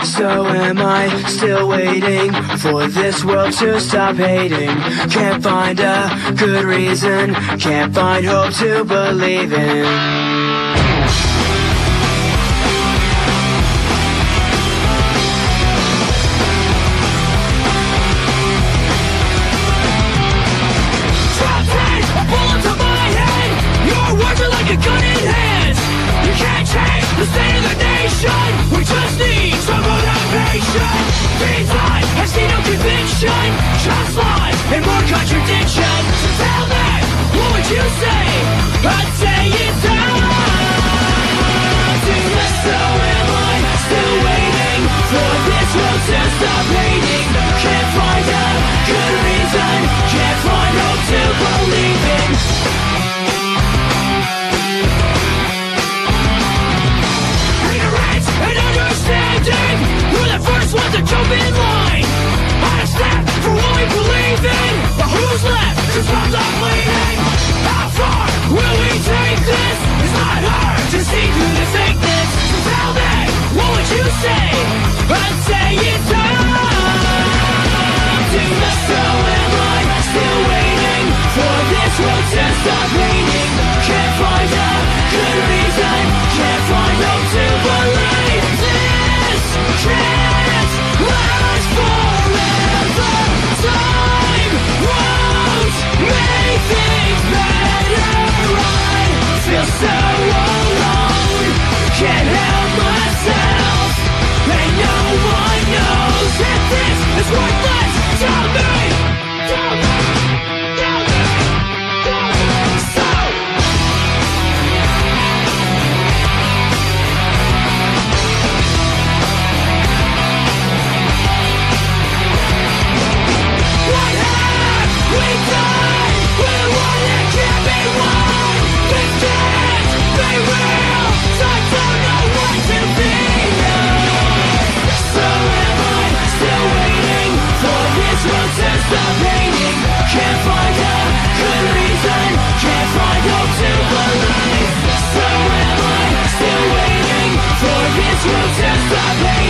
So am I still waiting for this world to stop hating? Can't find a good reason, can't find hope to believe in. a gun in hand nation These lies have seen no conviction just lies and more contradiction So tell me, what would you say? I'd say truth is the pain